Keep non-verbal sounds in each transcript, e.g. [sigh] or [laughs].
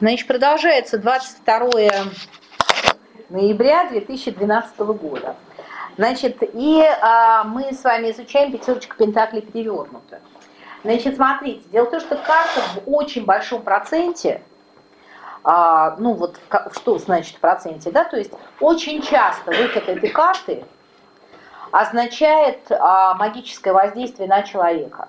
Значит, продолжается 22 ноября 2012 года. Значит, и а, мы с вами изучаем пятерочку Пентаклей перевернутую. Значит, смотрите, дело в том, что карта в очень большом проценте, а, ну вот что значит в проценте, да, то есть очень часто выход этой карты означает а, магическое воздействие на человека.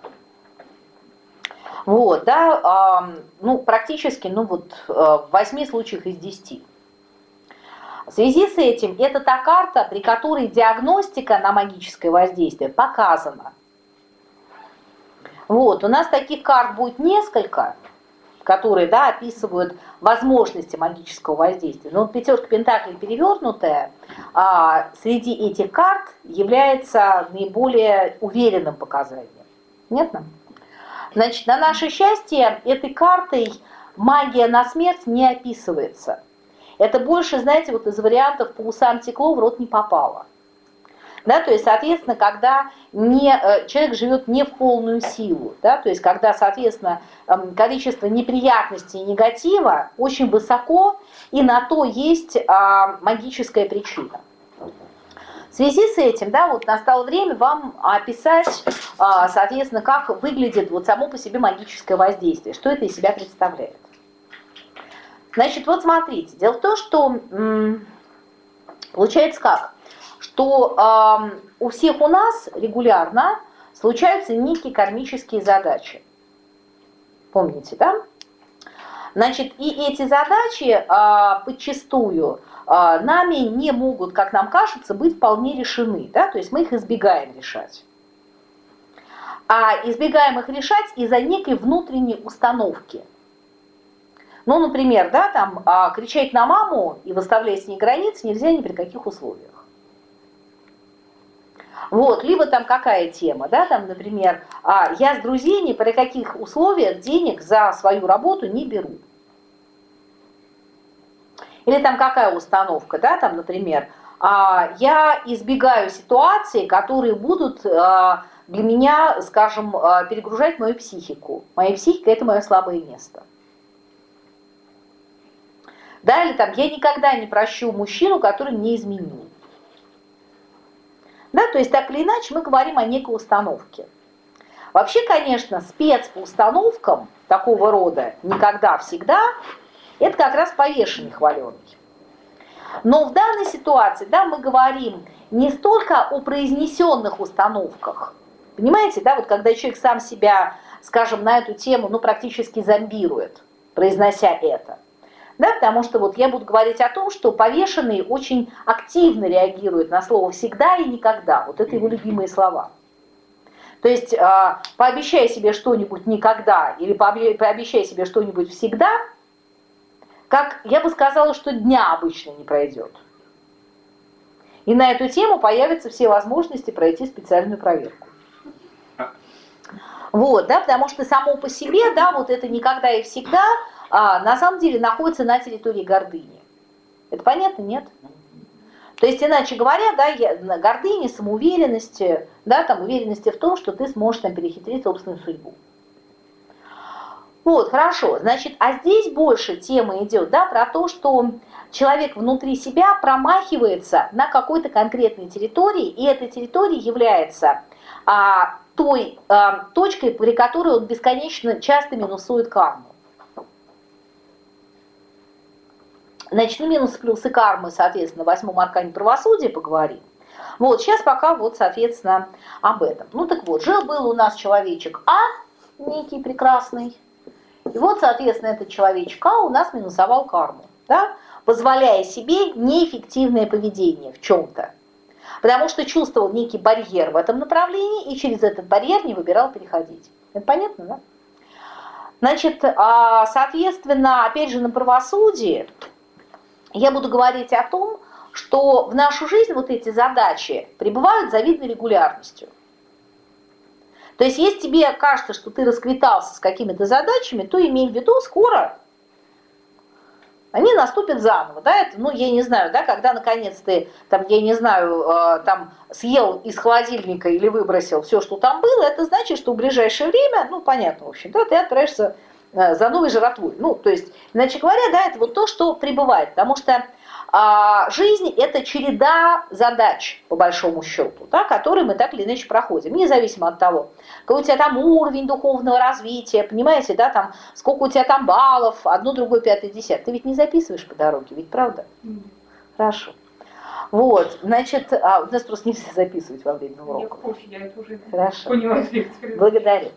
Вот, да, ну, практически, ну, вот, э, в 8 случаях из 10. В связи с этим, это та карта, при которой диагностика на магическое воздействие показана. Вот, у нас таких карт будет несколько, которые, да, описывают возможности магического воздействия. Но вот пятерка пентаклей перевернутая а, среди этих карт является наиболее уверенным показанием. Понятно? Значит, на наше счастье этой картой магия на смерть не описывается. Это больше, знаете, вот из вариантов по усам текло, в рот не попало. Да, то есть, соответственно, когда не, э, человек живет не в полную силу, да, то есть, когда, соответственно, эм, количество неприятностей и негатива очень высоко, и на то есть а, магическая причина. В связи с этим, да, вот настало время вам описать, а, соответственно, как выглядит вот само по себе магическое воздействие, что это из себя представляет. Значит, вот смотрите, дело в том, что получается как, что у всех у нас регулярно случаются некие кармические задачи. Помните, да? Значит, и эти задачи а, подчастую а, нами не могут, как нам кажется, быть вполне решены, да, то есть мы их избегаем решать. А избегаем их решать из-за некой внутренней установки. Ну, например, да, там а, кричать на маму и выставлять с ней границы нельзя ни при каких условиях. Вот, либо там какая тема, да, там, например, а, я с друзей ни при каких условиях денег за свою работу не беру. Или там какая установка, да, там, например, а, я избегаю ситуаций, которые будут а, для меня, скажем, а, перегружать мою психику. Моя психика – это мое слабое место. Да, или там, я никогда не прощу мужчину, который мне изменил. Да, то есть так или иначе мы говорим о некой установке. Вообще, конечно, спец по установкам такого рода никогда, всегда это как раз повешенный хваленый. Но в данной ситуации, да, мы говорим не столько о произнесенных установках. Понимаете, да, вот когда человек сам себя, скажем, на эту тему, ну, практически зомбирует, произнося это. Да, потому что вот я буду говорить о том, что повешенный очень активно реагирует на слово «всегда» и «никогда». Вот это его любимые слова. То есть э, пообещай себе что-нибудь никогда или пообещай себе что-нибудь всегда – как я бы сказала, что дня обычно не пройдет. И на эту тему появятся все возможности пройти специальную проверку. Вот, да, потому что само по себе, да, вот это никогда и всегда, а, на самом деле находится на территории гордыни. Это понятно, нет? То есть, иначе говоря, да, гордыни, самоуверенности, да, там уверенности в том, что ты сможешь там перехитрить собственную судьбу. Вот, хорошо. Значит, а здесь больше тема идет, да, про то, что человек внутри себя промахивается на какой-то конкретной территории, и эта территория является а, той а, точкой, при которой он бесконечно часто минусует карму. Значит, ну, минусы, плюсы кармы, соответственно, в восьмом аркане правосудия поговорим. Вот, сейчас пока вот, соответственно, об этом. Ну так вот, жил-был у нас человечек А, некий прекрасный, и вот, соответственно, этот человечек А у нас минусовал карму, да, позволяя себе неэффективное поведение в чем-то. Потому что чувствовал некий барьер в этом направлении и через этот барьер не выбирал переходить. Это понятно, да? Значит, а, соответственно, опять же, на правосудии я буду говорить о том, что в нашу жизнь вот эти задачи прибывают завидной регулярностью. То есть, если тебе кажется, что ты расквитался с какими-то задачами, то имей в виду, скоро они наступят заново, да, это, ну, я не знаю, да, когда наконец ты, там, я не знаю, э, там, съел из холодильника или выбросил все, что там было, это значит, что в ближайшее время, ну, понятно, в общем, да, ты отправишься э, за новой жратвой. Ну, то есть, иначе говоря, да, это вот то, что прибывает, потому что а, жизнь – это череда задач, по большому счету, да, которые мы так или иначе проходим, независимо от того, какой у тебя там уровень духовного развития, понимаете, да, там, сколько у тебя там баллов, одно, другое, пятое, десятое. Ты ведь не записываешь по дороге, ведь правда? Mm. Хорошо. Вот, значит, а, у нас просто нельзя записывать во время урока. Я это уже Хорошо. поняла. Благодарю.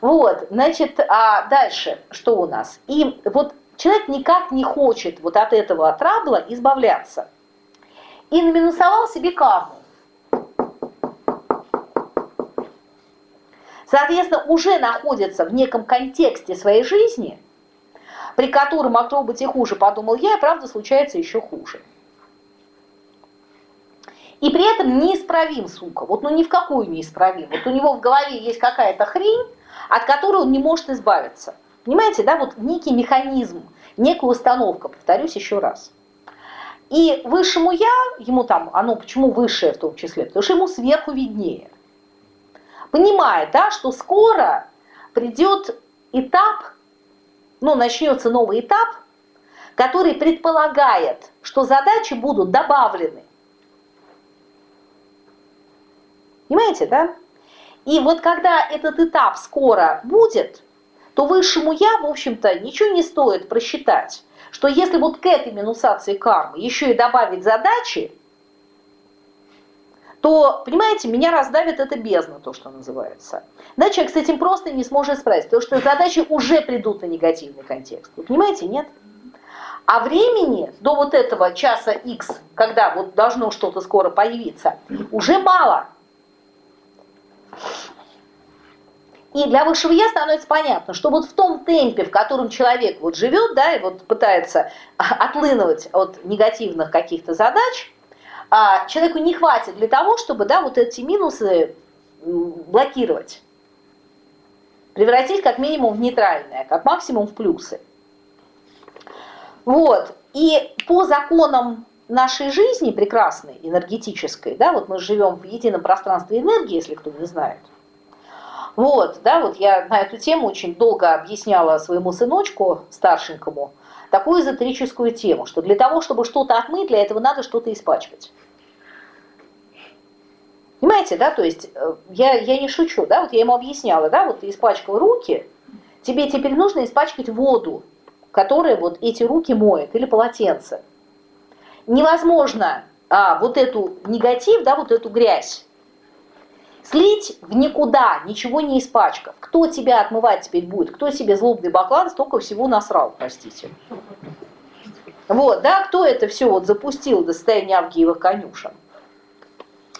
Вот, значит, а дальше что у нас? И вот человек никак не хочет вот от этого трабла избавляться. И наминусовал себе карму. Соответственно, уже находится в неком контексте своей жизни, при котором могло быть и хуже, подумал я, и правда случается еще хуже. И при этом неисправим, сука. Вот ну ни в какую неисправим. Вот у него в голове есть какая-то хрень, от которой он не может избавиться. Понимаете, да, вот некий механизм, некая установка, повторюсь еще раз. И высшему я, ему там, оно почему высшее в том числе, потому что ему сверху виднее. Понимает, да, что скоро придет этап, ну, начнется новый этап, который предполагает, что задачи будут добавлены. Понимаете, да? И вот когда этот этап скоро будет, то высшему я, в общем-то, ничего не стоит просчитать, что если вот к этой минусации кармы еще и добавить задачи, то, понимаете, меня раздавит это бездна, то, что называется. Да, человек с этим просто не сможет справиться, потому что задачи уже придут на негативный контекст. Вы понимаете, нет? А времени до вот этого часа X, когда вот должно что-то скоро появиться, уже мало. И для высшего я становится понятно, что вот в том темпе, в котором человек вот живет, да, и вот пытается отлынывать от негативных каких-то задач, а, человеку не хватит для того, чтобы, да, вот эти минусы блокировать. Превратить как минимум в нейтральное, как максимум в плюсы. Вот. И по законам нашей жизни прекрасной, энергетической, да, вот мы живем в едином пространстве энергии, если кто не знает, вот, да, вот я на эту тему очень долго объясняла своему сыночку старшенькому такую эзотерическую тему, что для того, чтобы что-то отмыть, для этого надо что-то испачкать. Понимаете, да, то есть э, я, я не шучу, да, вот я ему объясняла, да, вот ты испачкал руки, тебе теперь нужно испачкать воду, которая вот эти руки моет, или полотенце. Невозможно а, вот эту негатив, да, вот эту грязь Слить в никуда, ничего не испачкав. Кто тебя отмывать теперь будет? Кто себе злобный баклан столько всего насрал, простите. Вот, да, кто это все вот запустил до состояния Авгиевых конюшен?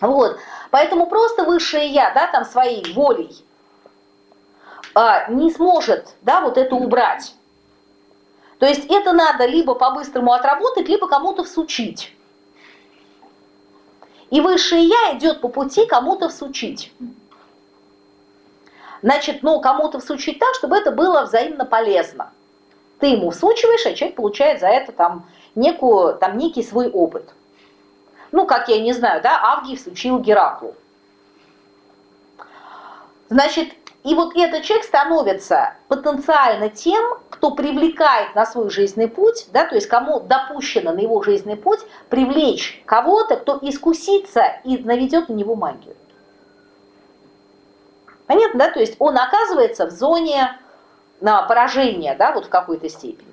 Вот, поэтому просто высшее я, да, там своей волей а, не сможет, да, вот это убрать. То есть это надо либо по-быстрому отработать, либо кому-то всучить. И высшее я идет по пути кому-то всучить. Значит, ну, кому-то всучить так, чтобы это было взаимно полезно. Ты ему всучиваешь, а человек получает за это там, некую, там некий свой опыт. Ну, как я не знаю, да, Авгий всучил Гераклу. Значит, и вот этот человек становится потенциально тем, кто привлекает на свой жизненный путь, да, то есть кому допущено на его жизненный путь привлечь кого-то, кто искусится и наведет на него магию. Понятно, да? То есть он оказывается в зоне на поражение, да, вот в какой-то степени.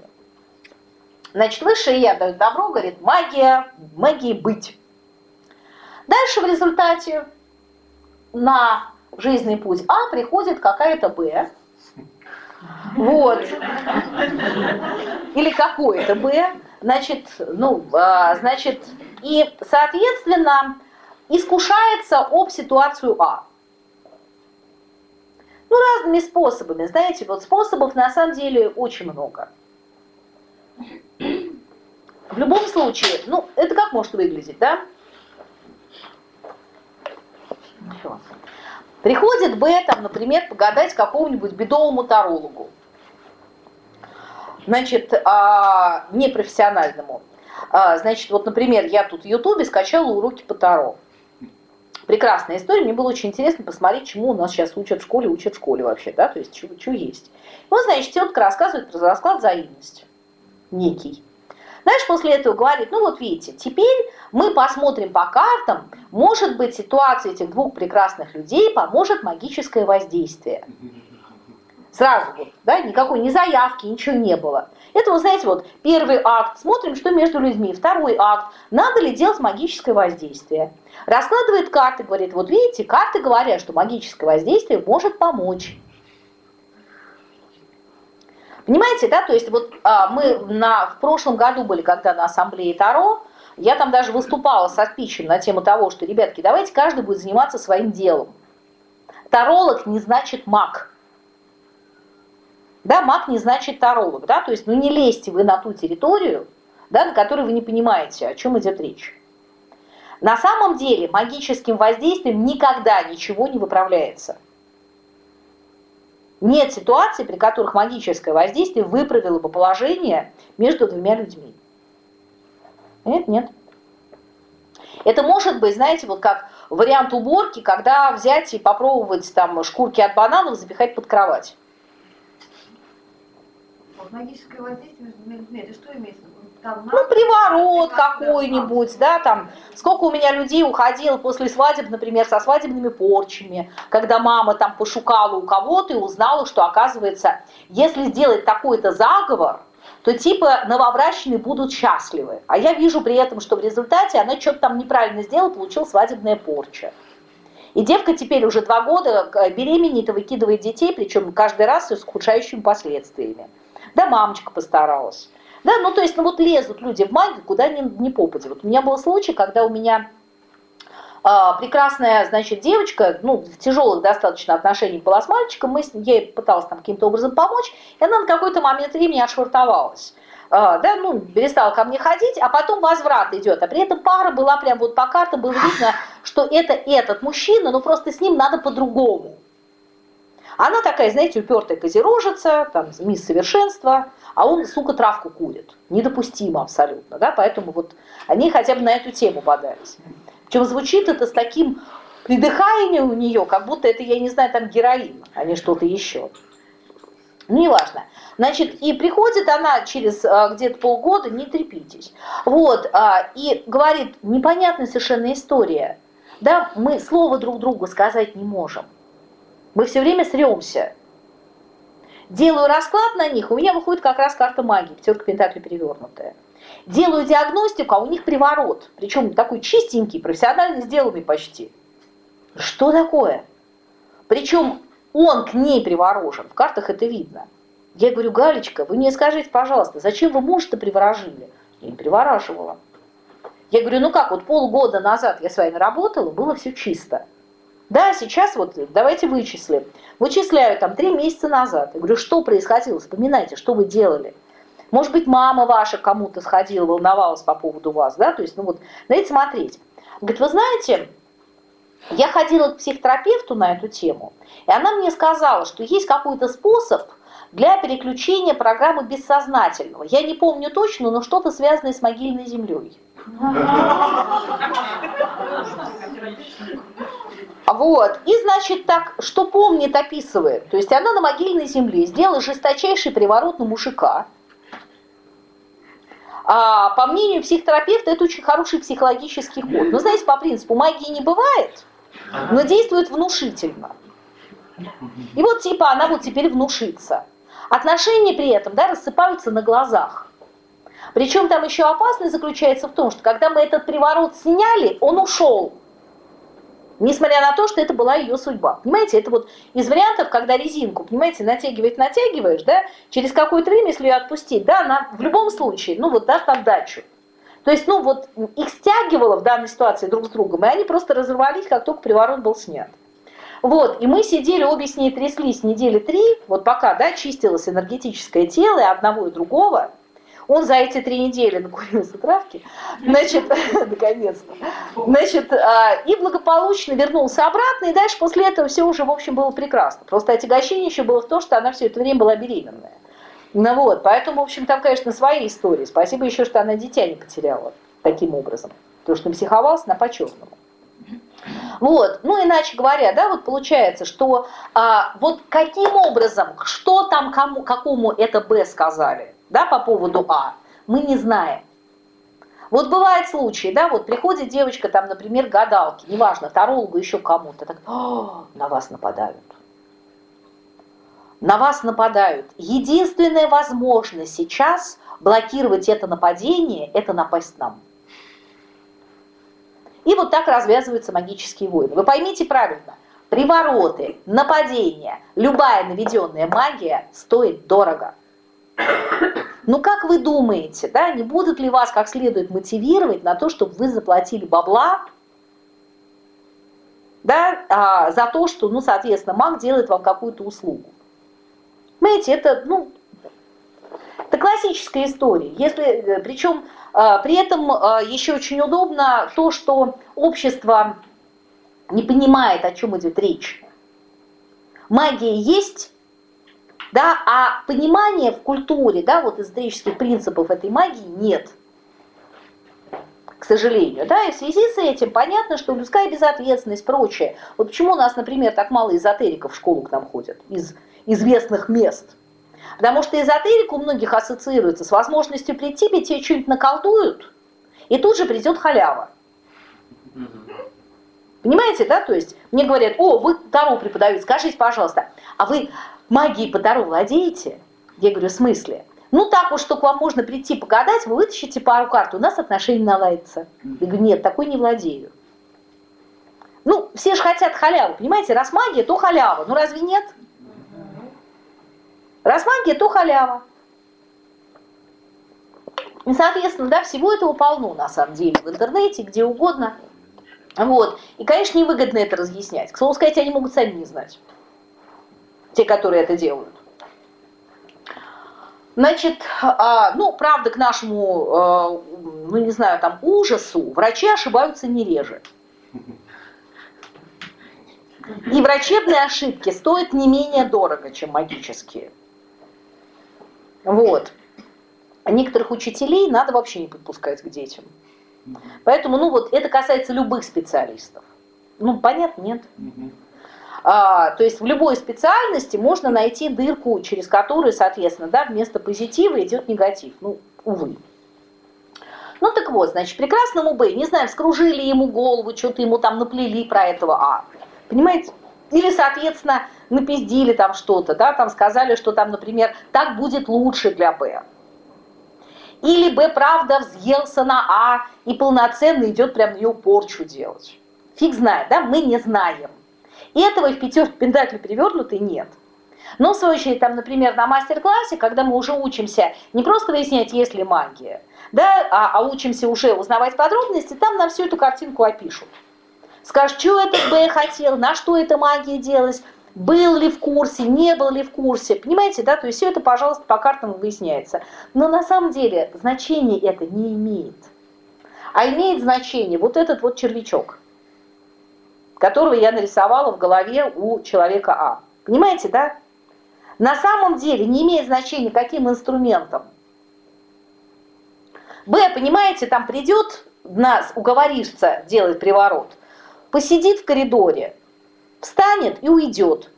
Значит, высшее я дает добро, говорит, магия, магии быть. Дальше в результате на жизненный путь А приходит какая-то Б. Вот. Или какое-то Б. Значит, ну, а, значит, и, соответственно, искушается об ситуацию А. Ну, разными способами. Знаете, вот способов на самом деле очень много. В любом случае, ну, это как может выглядеть, да? Все. Приходит Б, там, например, погадать какому-нибудь бедовому тарологу. Значит, а, непрофессиональному. А, значит, вот, например, я тут в Ютубе скачала уроки по Таро. прекрасная история, мне было очень интересно посмотреть, чему у нас сейчас учат в школе, учат в школе вообще, да, то есть что есть. Ну, значит, тетка рассказывает про расклад взаимности некий. Знаешь, после этого говорит, ну вот видите, теперь мы посмотрим по картам, может быть, ситуация этих двух прекрасных людей поможет магическое воздействие. Сразу вот, да, никакой ни заявки, ничего не было. Это, вы знаете, вот первый акт, смотрим, что между людьми. Второй акт, надо ли делать магическое воздействие. Раскладывает карты, говорит, вот видите, карты говорят, что магическое воздействие может помочь. Понимаете, да, то есть вот а, мы на, в прошлом году были, когда на ассамблее Таро, я там даже выступала со спичем на тему того, что, ребятки, давайте каждый будет заниматься своим делом. Таролог не значит маг. Да, маг не значит таролог, да, то есть ну не лезьте вы на ту территорию, да, на которой вы не понимаете, о чем идет речь. На самом деле магическим воздействием никогда ничего не выправляется. Нет ситуации, при которых магическое воздействие выправило бы положение между двумя людьми. Нет, нет. Это может быть, знаете, вот как вариант уборки, когда взять и попробовать там шкурки от бананов запихать под кровать. Магическое воздействие между людьми, это что имеется в виду? Там ну, приворот какой-нибудь, да, там, сколько у меня людей уходило после свадеб, например, со свадебными порчами, когда мама там пошукала у кого-то и узнала, что, оказывается, если сделать такой-то заговор, то типа новобрачные будут счастливы. А я вижу при этом, что в результате она что-то там неправильно сделала, получила свадебная порча. И девка теперь уже два года беременеет и выкидывает детей, причем каждый раз с ухудшающими последствиями. Да, мамочка постаралась. Да, ну то есть, ну вот лезут люди в магию, куда ни, ни попади. Вот у меня был случай, когда у меня а, прекрасная, значит, девочка, ну, в тяжелых достаточно отношениях была с мальчиком, мы с, я ей пыталась там каким-то образом помочь, и она на какой-то момент времени отшвартовалась. А, да, ну, перестала ко мне ходить, а потом возврат идет. А при этом пара была прям вот по картам, было видно, что это этот мужчина, но просто с ним надо по-другому. Она такая, знаете, упертая козерожица, там, мисс совершенства, а он, сука, травку курит. Недопустимо абсолютно, да, поэтому вот они хотя бы на эту тему бодались. Причем звучит это с таким придыханием у нее, как будто это, я не знаю, там героин, а не что-то еще. Ну, неважно. Значит, и приходит она через а, где-то полгода, не трепитесь. Вот, а, и говорит, непонятная совершенно история. Да, мы слова друг другу сказать не можем. Мы все время сремся. Делаю расклад на них, у меня выходит как раз карта магии, пятерка пентаклей перевернутая. Делаю диагностику, а у них приворот. Причем такой чистенький, профессионально сделанный почти. Что такое? Причем он к ней приворожен, в картах это видно. Я говорю, Галечка, вы мне скажите, пожалуйста, зачем вы мужа-то приворожили? Я не привораживала. Я говорю, ну как, вот полгода назад я с вами работала, было все чисто. Да, сейчас вот давайте вычислим. Вычисляю там три месяца назад. Я говорю, что происходило? Вспоминайте, что вы делали. Может быть, мама ваша кому-то сходила, волновалась по поводу вас, да? То есть, ну вот, давайте смотреть. Говорит, вы знаете, я ходила к психотерапевту на эту тему, и она мне сказала, что есть какой-то способ для переключения программы бессознательного. Я не помню точно, но что-то связанное с могильной землей. Вот. И, значит, так, что помнит, описывает. То есть она на могильной земле сделала жесточайший приворот на мужика. А, по мнению психотерапевта, это очень хороший психологический ход. Но, знаете, по принципу, магии не бывает, но действует внушительно. И вот типа она вот теперь внушится. Отношения при этом да, рассыпаются на глазах. Причем там еще опасность заключается в том, что когда мы этот приворот сняли, он ушел. Несмотря на то, что это была ее судьба. Понимаете, это вот из вариантов, когда резинку, понимаете, натягивать натягиваешь, да, через какое-то время, если ее отпустить, да, она в любом случае, ну вот даст отдачу. То есть, ну вот их стягивало в данной ситуации друг с другом, и они просто разорвались, как только приворот был снят. Вот, и мы сидели, обе с ней тряслись недели три, вот пока, да, чистилось энергетическое тело и одного и другого, он за эти три недели накурился травки, значит, [laughs] наконец-то, значит, а, и благополучно вернулся обратно, и дальше после этого все уже, в общем, было прекрасно. Просто отягощение еще было в том, что она все это время была беременная. Ну вот, поэтому, в общем, там, конечно, свои истории. Спасибо еще, что она дитя не потеряла таким образом. Потому что напсиховалась на по-черному. Вот, ну иначе говоря, да, вот получается, что а, вот каким образом, что там кому, какому это Б сказали, да, по поводу А, мы не знаем. Вот бывают случаи, да, вот приходит девочка там, например, гадалки, неважно, тарологу, еще кому-то, так, на вас нападают. На вас нападают. Единственная возможность сейчас блокировать это нападение, это напасть нам. И вот так развязываются магические войны. Вы поймите правильно, привороты, нападения, любая наведенная магия стоит дорого. Ну как вы думаете, да, не будут ли вас как следует мотивировать на то, чтобы вы заплатили бабла, да, а, за то, что, ну, соответственно, маг делает вам какую-то услугу? Понимаете, это, ну, это классическая история. Если, э, причем а, при этом а, еще очень удобно то, что общество не понимает, о чем идет речь. Магия есть, да, а понимания в культуре, да, вот эзотерических принципов этой магии нет. К сожалению, да, и в связи с этим понятно, что людская безответственность, прочее. Вот почему у нас, например, так мало эзотериков в школу к нам ходят из известных мест. Потому что эзотерика у многих ассоциируется с возможностью прийти, ведь тебе что-нибудь наколдуют, и тут же придет халява. Понимаете, да? То есть мне говорят, о, вы Таро преподаете, скажите, пожалуйста, а вы магией по Таро владеете? Я говорю, в смысле? Ну так уж, что к вам можно прийти погадать, вы вытащите пару карт, у нас отношения наладятся. Я говорю, нет, такой не владею. Ну, все же хотят халяву, понимаете? Раз магия, то халява. Ну разве нет? Раз магия, то халява. И, соответственно, да, всего этого полно, на самом деле, в интернете, где угодно. Вот. И, конечно, невыгодно это разъяснять. К слову сказать, они могут сами не знать. Те, которые это делают. Значит, а, ну, правда, к нашему, а, ну, не знаю, там, ужасу, врачи ошибаются не реже. И врачебные ошибки стоят не менее дорого, чем магические. Вот. Некоторых учителей надо вообще не подпускать к детям. Поэтому, ну вот, это касается любых специалистов. Ну, понятно, нет. А, то есть в любой специальности можно найти дырку, через которую, соответственно, да, вместо позитива идет негатив. Ну, увы. Ну так вот, значит, прекрасному Б, не знаю, вскружили ему голову, что-то ему там наплели про этого А. Понимаете? Или, соответственно, напиздили там что-то, да, там сказали, что там, например, так будет лучше для Б. Или Б, правда, взъелся на А и полноценно идет прям ее порчу делать. Фиг знает, да, мы не знаем. Этого в пятерке пентаклей перевернутой нет. Но, в свою очередь, там, например, на мастер-классе, когда мы уже учимся не просто выяснять, есть ли магия, да, а, а учимся уже узнавать подробности, там нам всю эту картинку опишут. Скажешь, что этот Б хотел, на что эта магия делалась, был ли в курсе, не был ли в курсе. Понимаете, да? То есть все это, пожалуйста, по картам выясняется. Но на самом деле значение это не имеет. А имеет значение вот этот вот червячок, которого я нарисовала в голове у человека А. Понимаете, да? На самом деле не имеет значения, каким инструментом. Б, понимаете, там придет нас, уговоришься делать приворот, посидит в коридоре, встанет и уйдет.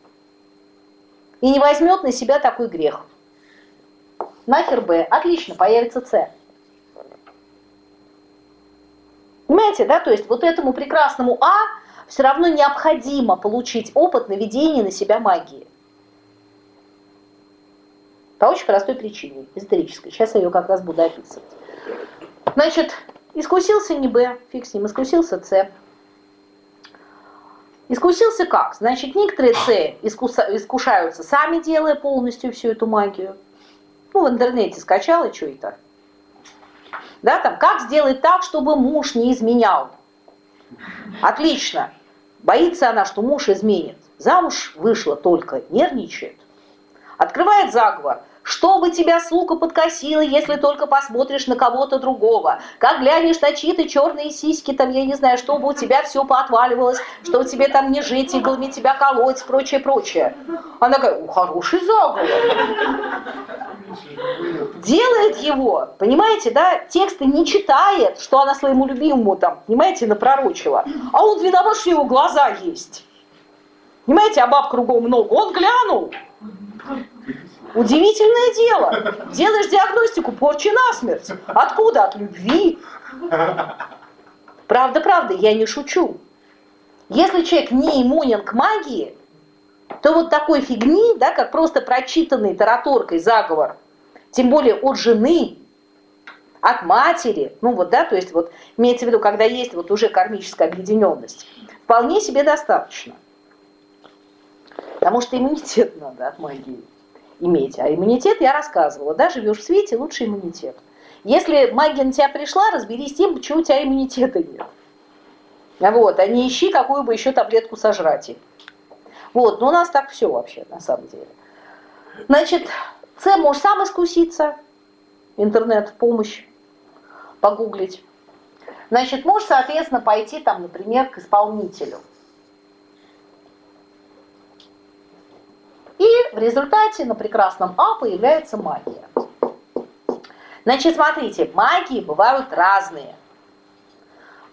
И не возьмет на себя такой грех. Нахер Б. Отлично, появится С. Понимаете, да? То есть вот этому прекрасному А все равно необходимо получить опыт наведения на себя магии. По очень простой причине, исторической. Сейчас я ее как раз буду описывать. Значит, искусился не Б, фиг с ним, искусился С. Искусился как? Значит, некоторые С искушаются сами, делая полностью всю эту магию. Ну, в интернете скачала, что это. Да, там, как сделать так, чтобы муж не изменял. Отлично. Боится она, что муж изменит. Замуж вышла только, нервничает. Открывает заговор. Чтобы тебя, сука, подкосило, если только посмотришь на кого-то другого. Как глянешь на чьи-то черные сиськи, там, я не знаю, чтобы у тебя все поотваливалось, чтобы тебе там не жить, иглами тебя колоть, прочее, прочее. Она говорит, хороший заговор. делает его, понимаете, да, тексты не читает, что она своему любимому там, понимаете, напророчила, а он виноват, что его глаза есть. Понимаете, а баб кругом много, он глянул. Удивительное дело. Делаешь диагностику порчи насмерть. Откуда? От любви. Правда, правда, я не шучу. Если человек не иммунен к магии, то вот такой фигни, да, как просто прочитанный тараторкой заговор, тем более от жены, от матери, ну вот, да, то есть вот имеется в виду, когда есть вот уже кармическая объединенность, вполне себе достаточно. Потому что иммунитет надо от магии иметь. А иммунитет, я рассказывала, да, живешь в свете, лучше иммунитет. Если магия на тебя пришла, разберись с тем, почему у тебя иммунитета нет. Вот, а не ищи, какую бы еще таблетку сожрать. Вот, но у нас так все вообще, на самом деле. Значит, С можешь сам искуситься, интернет в помощь, погуглить. Значит, можешь, соответственно, пойти там, например, к исполнителю. И в результате на прекрасном А появляется магия. Значит, смотрите, магии бывают разные.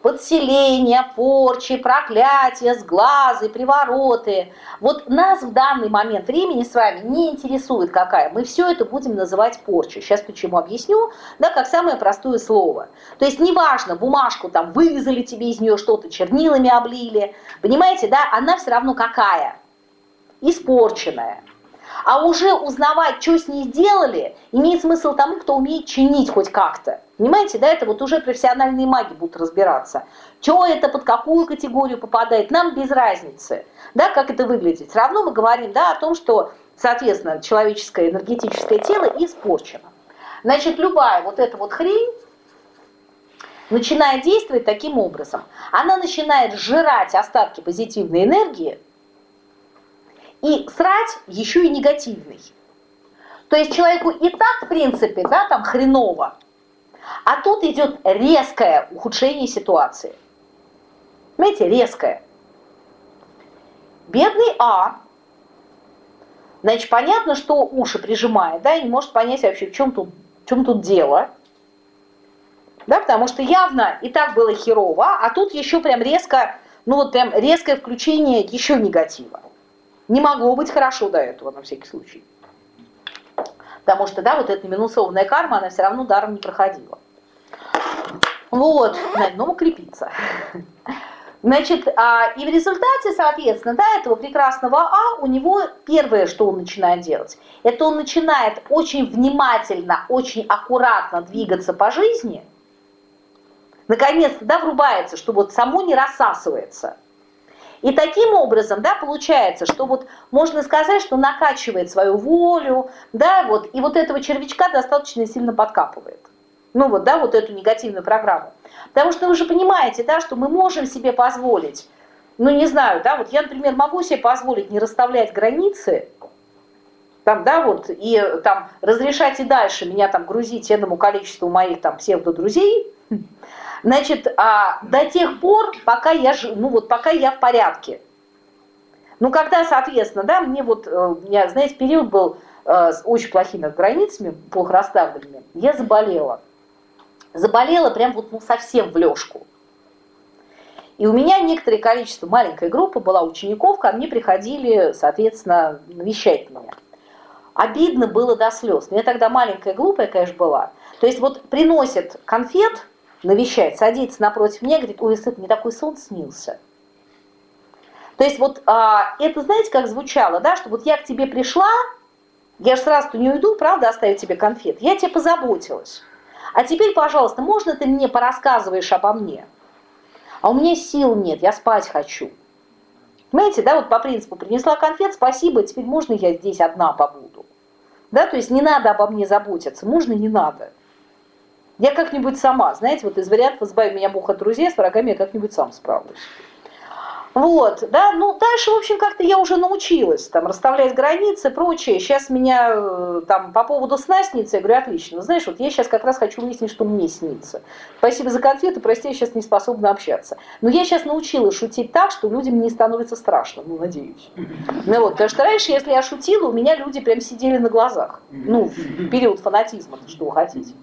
Подселения, порчи, проклятия, сглазы, привороты. Вот нас в данный момент времени с вами не интересует какая. Мы все это будем называть порчей. Сейчас почему объясню, да, как самое простое слово. То есть неважно, бумажку там вырезали тебе из нее что-то, чернилами облили. Понимаете, да, она все равно какая? Испорченная. А уже узнавать, что с ней сделали, имеет смысл тому, кто умеет чинить хоть как-то. Понимаете, да, это вот уже профессиональные маги будут разбираться. Что это, под какую категорию попадает, нам без разницы. Да, как это выглядит. Равно мы говорим да, о том, что, соответственно, человеческое энергетическое тело испорчено. Значит, любая вот эта вот хрень начинает действовать таким образом. Она начинает сжирать остатки позитивной энергии, и срать еще и негативный. То есть человеку и так, в принципе, да, там хреново, а тут идет резкое ухудшение ситуации. Понимаете, резкое. Бедный А, значит, понятно, что уши прижимает, да, и не может понять вообще, в чем тут, в чем тут дело. Да, потому что явно и так было херово, а тут еще прям резко, ну вот прям резкое включение еще негатива. Не могло быть хорошо до этого, на всякий случай. Потому что, да, вот эта минусованная карма, она все равно даром не проходила. Вот, на одном укрепиться. [laughs] Значит, а, и в результате, соответственно, да, этого прекрасного А, у него первое, что он начинает делать, это он начинает очень внимательно, очень аккуратно двигаться по жизни, наконец-то, да, врубается, что вот само не рассасывается – и таким образом, да, получается, что вот можно сказать, что накачивает свою волю, да, вот, и вот этого червячка достаточно сильно подкапывает. Ну вот, да, вот эту негативную программу. Потому что вы же понимаете, да, что мы можем себе позволить, ну не знаю, да, вот я, например, могу себе позволить не расставлять границы, там, да, вот, и там разрешать и дальше меня там грузить этому количеству моих там псевдодрузей, Значит, а, до тех пор, пока я, ну вот, пока я в порядке. Ну, когда, соответственно, да, мне вот, э, меня, знаете, период был э, с очень плохими границами, плохо расставленными, я заболела. Заболела прям вот, ну, совсем в лёжку. И у меня некоторое количество, маленькая группа была учеников, ко мне приходили, соответственно, навещать меня. Обидно было до слез. Я тогда маленькая, глупая, конечно, была. То есть вот приносят конфет, навещать, садится напротив меня, говорит, ой, Исыт, мне такой сон снился. То есть вот а, это, знаете, как звучало, да, что вот я к тебе пришла, я же сразу не уйду, правда, оставить тебе конфет, я тебе позаботилась. А теперь, пожалуйста, можно ты мне порассказываешь обо мне? А у меня сил нет, я спать хочу. Понимаете, да, вот по принципу принесла конфет, спасибо, теперь можно я здесь одна побуду. Да, то есть не надо обо мне заботиться, можно, не надо. Я как-нибудь сама, знаете, вот из вариантов «избави меня Бог от друзей», с врагами я как-нибудь сам справлюсь. Вот, да, ну дальше, в общем, как-то я уже научилась там расставлять границы, прочее. Сейчас меня э, там по поводу сна снится, я говорю, отлично. Знаешь, вот я сейчас как раз хочу выяснить, что мне снится. Спасибо за конфеты, прости, я сейчас не способна общаться. Но я сейчас научилась шутить так, что людям не становится страшно, ну, надеюсь. Ну вот, потому что раньше, если я шутила, у меня люди прям сидели на глазах. Ну, в период фанатизма, что хотите.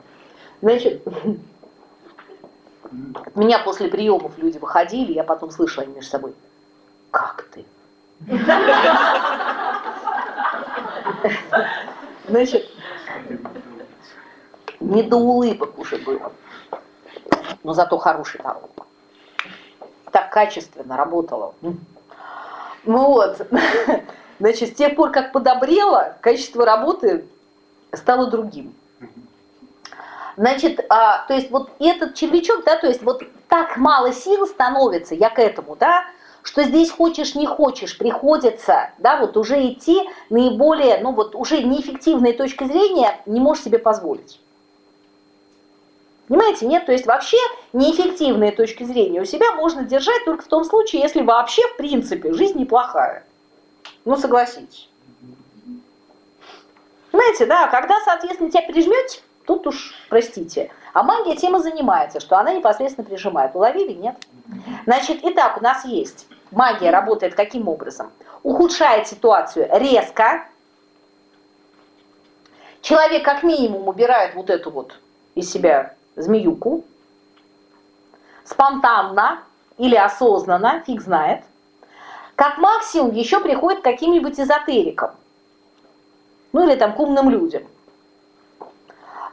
Значит, [laughs] меня после приемов люди выходили, я потом слышала они между собой, как ты? [laughs] Значит, не до улыбок уже было, но зато хороший народ. Так качественно работала. Ну вот, [laughs] значит, с тех пор, как подобрела, качество работы стало другим. Значит, а, то есть вот этот червячок, да, то есть вот так мало сил становится, я к этому, да, что здесь хочешь не хочешь, приходится, да, вот уже идти наиболее, ну вот уже неэффективной точки зрения не можешь себе позволить. Понимаете, нет? То есть вообще неэффективные точки зрения у себя можно держать только в том случае, если вообще, в принципе, жизнь неплохая. Ну, согласитесь. Понимаете, да, когда, соответственно, тебя прижмете, Тут уж, простите. А магия тем и занимается, что она непосредственно прижимает. Уловили? Нет? Значит, итак, у нас есть. Магия работает каким образом? Ухудшает ситуацию резко. Человек как минимум убирает вот эту вот из себя змеюку. Спонтанно или осознанно, фиг знает. Как максимум еще приходит к каким-нибудь эзотерикам. Ну или там к умным людям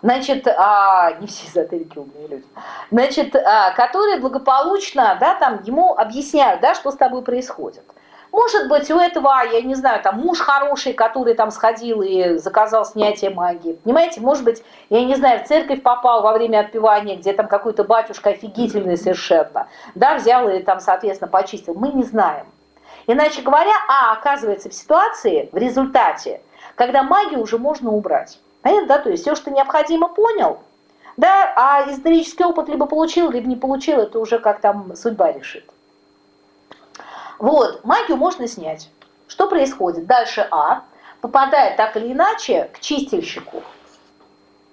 значит, а, не все эзотерики умные люди, значит, а, которые благополучно, да, там ему объясняют, да, что с тобой происходит. Может быть, у этого, я не знаю, там муж хороший, который там сходил и заказал снятие магии. Понимаете, может быть, я не знаю, в церковь попал во время отпевания, где там какой-то батюшка офигительный совершенно, да, взял и там, соответственно, почистил. Мы не знаем. Иначе говоря, а оказывается в ситуации, в результате, когда магию уже можно убрать. Понятно, да? То есть все, что необходимо, понял, да, а исторический опыт либо получил, либо не получил, это уже как там судьба решит. Вот, магию можно снять. Что происходит? Дальше А попадает так или иначе к чистильщику.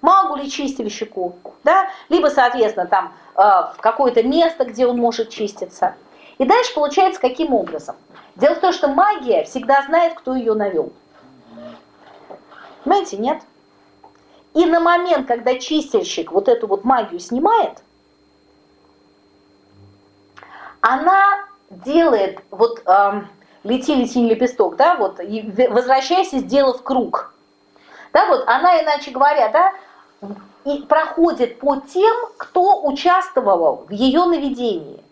Магу ли чистильщику, да? Либо, соответственно, там э, в какое-то место, где он может чиститься. И дальше получается каким образом? Дело в том, что магия всегда знает, кто ее навел. Понимаете, нет? И на момент, когда чистильщик вот эту вот магию снимает, она делает вот э, лети, лети, лепесток, да, вот, и возвращайся, сделав круг. Да, вот она, иначе говоря, да, и проходит по тем, кто участвовал в ее наведении.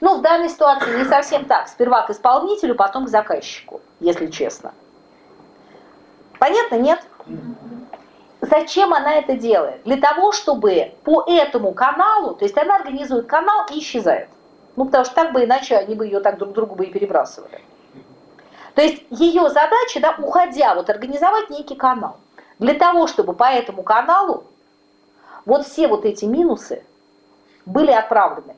Ну, в данной ситуации не совсем так. Сперва к исполнителю, потом к заказчику, если честно. Понятно, нет? Зачем она это делает? Для того, чтобы по этому каналу, то есть она организует канал и исчезает. Ну, потому что так бы иначе они бы ее так друг другу бы и перебрасывали. То есть ее задача, да, уходя, вот организовать некий канал. Для того, чтобы по этому каналу вот все вот эти минусы были отправлены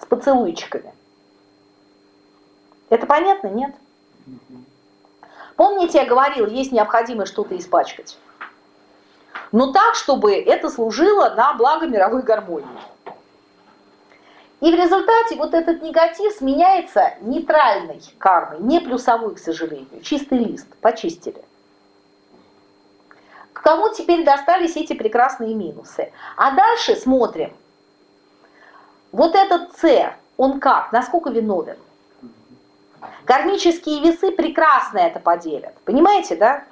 с поцелуйчиками. Это понятно, нет? Помните, я говорил, есть необходимость что-то испачкать. Но так, чтобы это служило на благо мировой гармонии. И в результате вот этот негатив сменяется нейтральной кармой, не плюсовой, к сожалению, чистый лист, почистили. К кому теперь достались эти прекрасные минусы? А дальше смотрим. Вот этот С, он как, насколько виновен? Кармические весы прекрасно это поделят. Понимаете, да?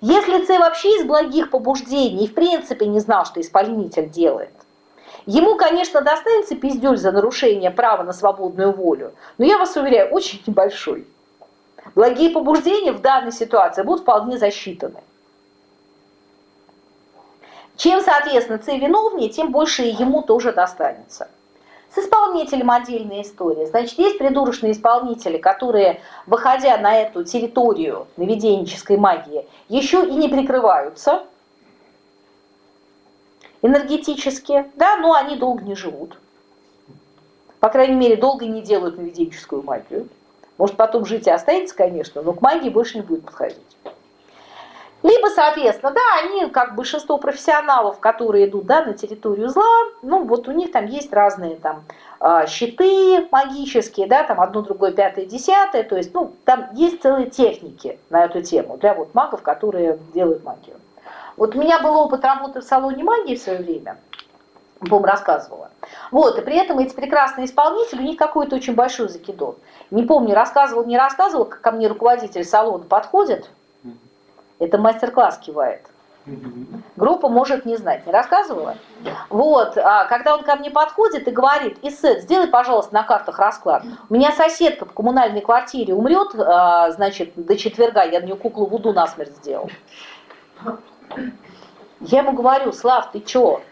Если Ц вообще из благих побуждений в принципе не знал, что исполнитель делает, ему, конечно, достанется пиздюль за нарушение права на свободную волю, но я вас уверяю, очень небольшой. Благие побуждения в данной ситуации будут вполне засчитаны. Чем, соответственно, Ц виновнее, тем больше ему тоже достанется. С исполнителем отдельная история. Значит, есть придурочные исполнители, которые, выходя на эту территорию наведенческой магии, еще и не прикрываются энергетически, да, но они долго не живут. По крайней мере, долго не делают наведенческую магию. Может, потом жить и останется, конечно, но к магии больше не будет подходить. Либо, соответственно, да, они, как большинство профессионалов, которые идут да, на территорию зла, ну вот у них там есть разные там а, щиты магические, да, там одно, другое, пятое, десятое, то есть, ну, там есть целые техники на эту тему для вот магов, которые делают магию. Вот у меня был опыт работы в салоне магии в свое время, по рассказывала. Вот, и при этом эти прекрасные исполнители, у них какой-то очень большой закидон. Не помню, рассказывал, не рассказывал, как ко мне руководитель салона подходит, это мастер-класс кивает. Группа может не знать, не рассказывала? Вот, а когда он ко мне подходит и говорит, Исет, сделай, пожалуйста, на картах расклад. У меня соседка в коммунальной квартире умрет, а, значит, до четверга, я на нее куклу Вуду насмерть сделал. Я ему говорю, Слав, ты чё?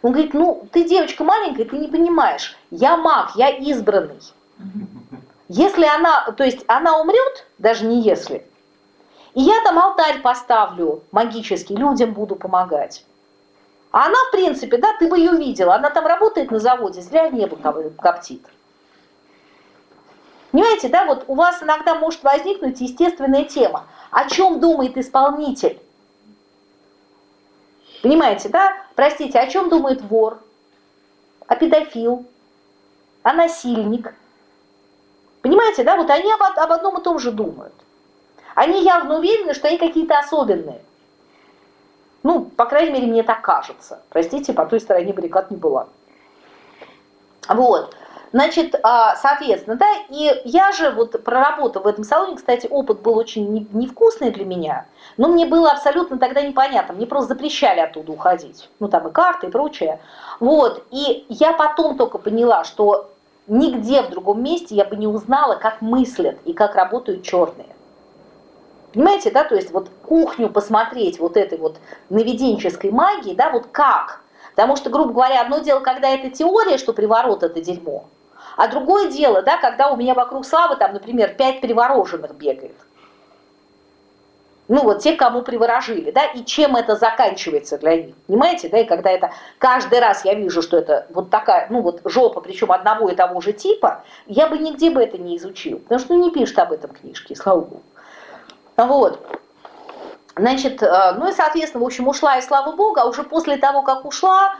Он говорит, ну, ты девочка маленькая, ты не понимаешь. Я маг, я избранный. Если она, то есть она умрет, даже не если, и я там алтарь поставлю магический, людям буду помогать. А она, в принципе, да, ты бы ее видела, она там работает на заводе, зря небо коптит. Понимаете, да, вот у вас иногда может возникнуть естественная тема. О чем думает исполнитель? Понимаете, да? Простите, о чем думает вор? А педофил? А насильник? Понимаете, да? Вот они об, об одном и том же думают. Они явно уверены, что они какие-то особенные. Ну, по крайней мере, мне так кажется. Простите, по той стороне баррикад не была. Вот. Значит, а, соответственно, да, и я же вот проработав в этом салоне, кстати, опыт был очень невкусный для меня, но мне было абсолютно тогда непонятно, мне просто запрещали оттуда уходить, ну там и карты и прочее. Вот, и я потом только поняла, что нигде в другом месте я бы не узнала, как мыслят и как работают черные. Понимаете, да, то есть вот кухню посмотреть вот этой вот наведенческой магии, да, вот как? Потому что, грубо говоря, одно дело, когда это теория, что приворот это дерьмо, а другое дело, да, когда у меня вокруг славы там, например, пять привороженных бегает. Ну вот те, кому приворожили, да, и чем это заканчивается для них, понимаете, да, и когда это каждый раз я вижу, что это вот такая, ну вот жопа, причем одного и того же типа, я бы нигде бы это не изучил, потому что ну, не пишут об этом книжки, слава богу. Вот. Значит, э, ну и, соответственно, в общем, ушла, и слава богу, а уже после того, как ушла,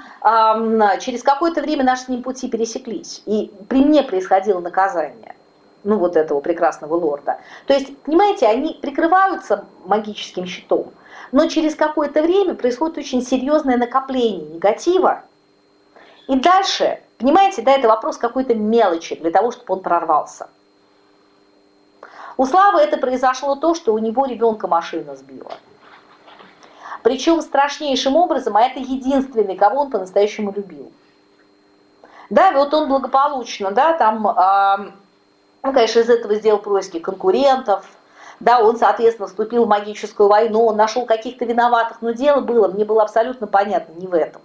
через какое-то время наши с ним пути пересеклись. И при мне происходило наказание, ну вот этого прекрасного лорда. То есть, понимаете, они прикрываются магическим щитом, но через какое-то время происходит очень серьезное накопление негатива. И дальше, понимаете, да, это вопрос какой-то мелочи для того, чтобы он прорвался. У Славы это произошло то, что у него ребенка машина сбила. Причем страшнейшим образом, а это единственный, кого он по-настоящему любил. Да, вот он благополучно, да, там, э, он, конечно, из этого сделал происки конкурентов, да, он, соответственно, вступил в магическую войну, он нашел каких-то виноватых, но дело было, мне было абсолютно понятно, не в этом.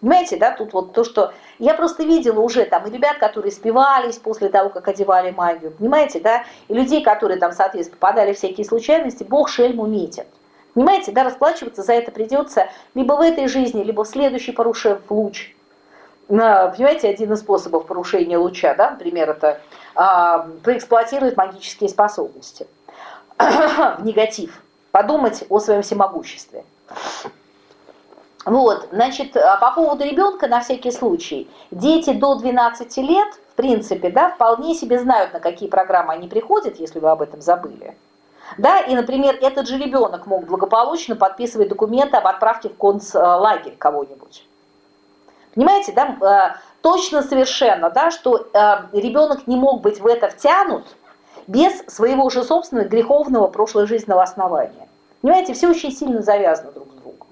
Понимаете, да, тут вот то, что... Я просто видела уже там и ребят, которые спивались после того, как одевали магию, понимаете, да, и людей, которые там, соответственно, попадали в всякие случайности, Бог шельму метит. Понимаете, да, расплачиваться за это придется либо в этой жизни, либо в следующий, порушив луч. Понимаете, один из способов порушения луча, да, например, это а, проэксплуатировать магические способности [coughs] в негатив, подумать о своем всемогуществе. Вот, значит, а по поводу ребенка на всякий случай. Дети до 12 лет, в принципе, да, вполне себе знают, на какие программы они приходят, если вы об этом забыли. Да, и, например, этот же ребенок мог благополучно подписывать документы об отправке в концлагерь кого-нибудь. Понимаете, да, э, точно совершенно, да, что э, ребенок не мог быть в это втянут без своего же собственного греховного прошложизненного основания. Понимаете, все очень сильно завязано друг с другом.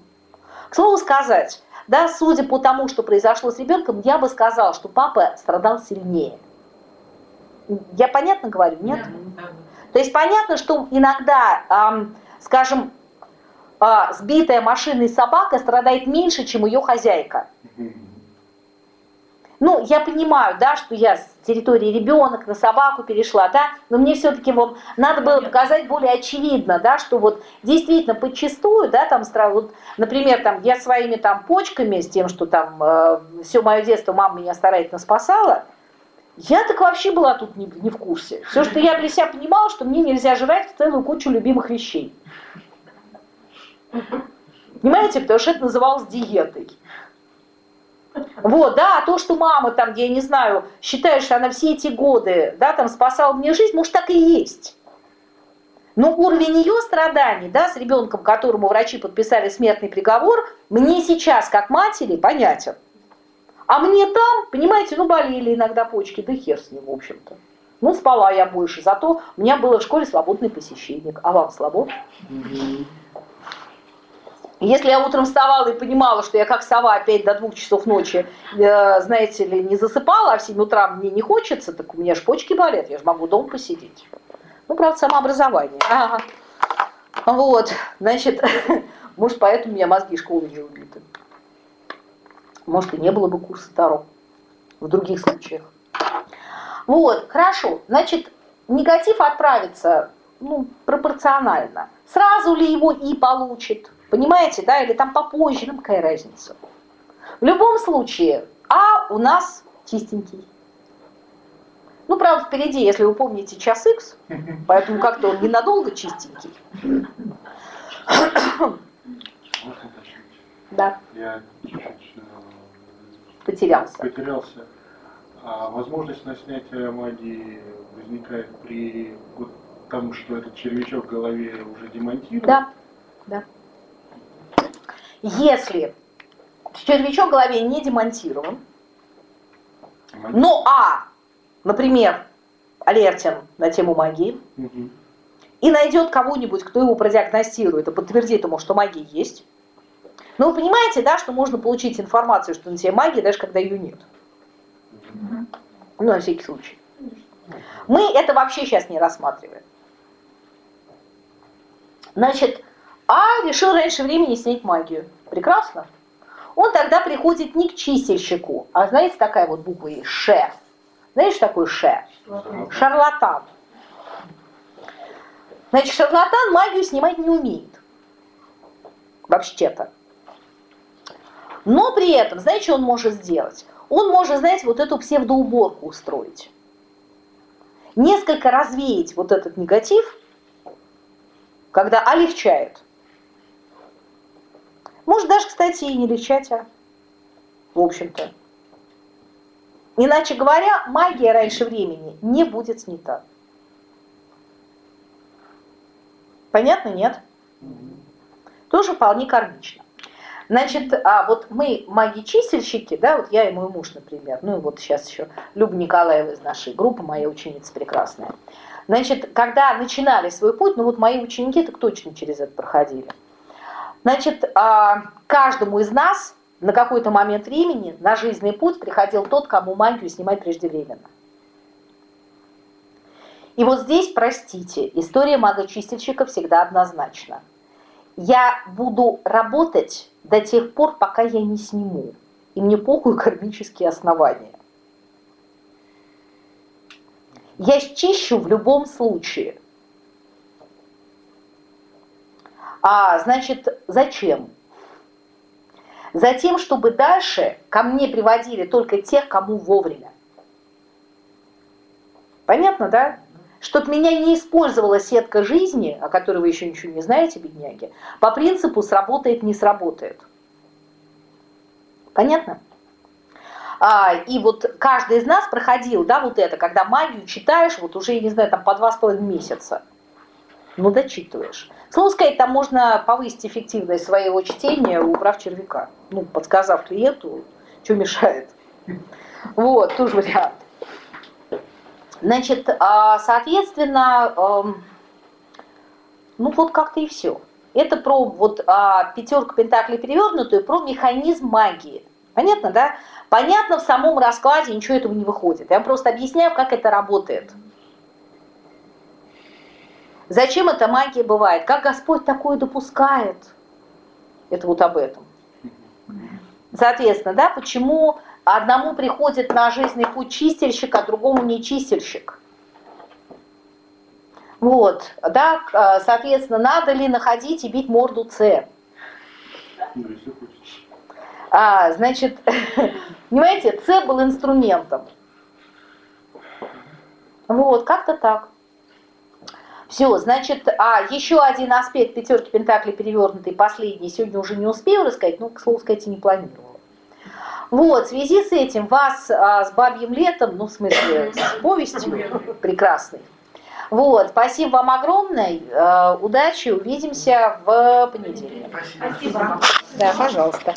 К слову сказать, да, судя по тому, что произошло с ребенком, я бы сказала, что папа страдал сильнее. Я понятно говорю, нет? Да, да. То есть понятно, что иногда, эм, скажем, э, сбитая машиной собака страдает меньше, чем ее хозяйка. Ну, я понимаю, да, что я с территории ребенок на собаку перешла, да, но мне все-таки вот надо было показать более очевидно, да, что вот действительно подчастую, да, там, вот, например, там, я своими там почками, с тем, что там э, все мое детство мама меня старательно спасала, я так вообще была тут не, не в курсе. Все, что я для себя понимала, что мне нельзя жрать целую кучу любимых вещей. Понимаете, потому что это называлось диетой. Вот, да, то, что мама там, я не знаю, считает, что она все эти годы, да, там спасала мне жизнь, может, так и есть. Но уровень ее страданий, да, с ребенком, которому врачи подписали смертный приговор, мне сейчас, как матери, понятен. А мне там, понимаете, ну болели иногда почки, да хер с ним, в общем-то. Ну, спала я больше, зато у меня было в школе свободный посещенник. А вам слабо? Если я утром вставала и понимала, что я как сова опять до двух часов ночи, э, знаете ли, не засыпала, а в 7 утра мне не хочется, так у меня же почки болят, я же могу дома посидеть. Ну, правда, самообразование. Ага. Вот, значит, [laughs] может, поэтому у меня мозги школы не убиты. Может, и не было бы курса Таро в других случаях. Вот, хорошо. Значит, негатив отправится ну, пропорционально. Сразу ли его и получит? Понимаете, да? Или там попозже, нам какая разница? В любом случае, А у нас чистенький. Ну, правда, впереди, если вы помните, час X, поэтому как-то он ненадолго чистенький. Да. Я чуть-чуть э, потерялся. Потерялся. А возможность на снятие магии возникает при вот том, что этот червячок в голове уже демонтирован? Да, да. Если червячок в голове не демонтирован, ну а, например, алертен на тему магии, угу. и найдет кого-нибудь, кто его продиагностирует и подтвердит ему, что магия есть, ну, вы понимаете, да, что можно получить информацию, что на тебе магия, даже когда ее нет. Ну, на всякий случай. Мы это вообще сейчас не рассматриваем. Значит, А решил раньше времени снять магию. Прекрасно. Он тогда приходит не к чистильщику, а знаете, такая вот буква есть, Ш. Знаешь, что такое Ш? Шарлатан. Значит, шарлатан магию снимать не умеет. Вообще-то. Но при этом, знаете, что он может сделать? Он может, знаете, вот эту псевдоуборку устроить. Несколько развеять вот этот негатив, когда олегчает. Может даже, кстати, и не лечать, а в общем-то. Иначе говоря, магия раньше времени не будет снята. Понятно, нет? Тоже вполне кармично. Значит, а вот мы маги-чистильщики, да, вот я и мой муж, например, ну и вот сейчас еще Люба Николаева из нашей группы, моя ученица прекрасная. Значит, когда начинали свой путь, ну вот мои ученики так точно через это проходили. Значит, а, каждому из нас на какой-то момент времени на жизненный путь приходил тот, кому магию снимать преждевременно. И вот здесь, простите, история мага-чистильщика всегда однозначна. Я буду работать до тех пор, пока я не сниму. И мне похуй кармические основания. Я счищу в любом случае. А значит, зачем? Затем, чтобы дальше ко мне приводили только тех, кому вовремя. Понятно, да? Чтоб меня не использовала сетка жизни, о которой вы еще ничего не знаете, бедняги, по принципу сработает, не сработает. Понятно? А, и вот каждый из нас проходил, да, вот это, когда магию читаешь, вот уже, я не знаю, там по два с половиной месяца. Ну, дочитываешь. Слово сказать, там можно повысить эффективность своего чтения, убрав червяка. Ну, подсказав клиенту, что мешает. Вот, тоже вариант. Значит, а, соответственно, эм, ну вот как-то и все. Это про вот а, пятерку пентаклей перевернутую, про механизм магии. Понятно, да? Понятно, в самом раскладе ничего этого не выходит. Я просто объясняю, как это работает. Зачем эта магия бывает? Как Господь такое допускает? Это вот об этом. Соответственно, да, почему одному приходит на жизненный путь чистильщик, а другому не чистильщик. Вот, да, э, соответственно, надо ли находить и бить морду С? А, значит, [laughs] понимаете, С был инструментом. Вот, как-то так. Все, значит, а еще один аспект пятерки Пентаклей перевернутый, последний, сегодня уже не успею рассказать, ну, к слову сказать, и не планировала. Вот, в связи с этим вас а, с бабьим летом, ну, в смысле, с повестью прекрасной. Вот, спасибо вам огромное, э, удачи, увидимся в понедельник. Спасибо. Да, пожалуйста.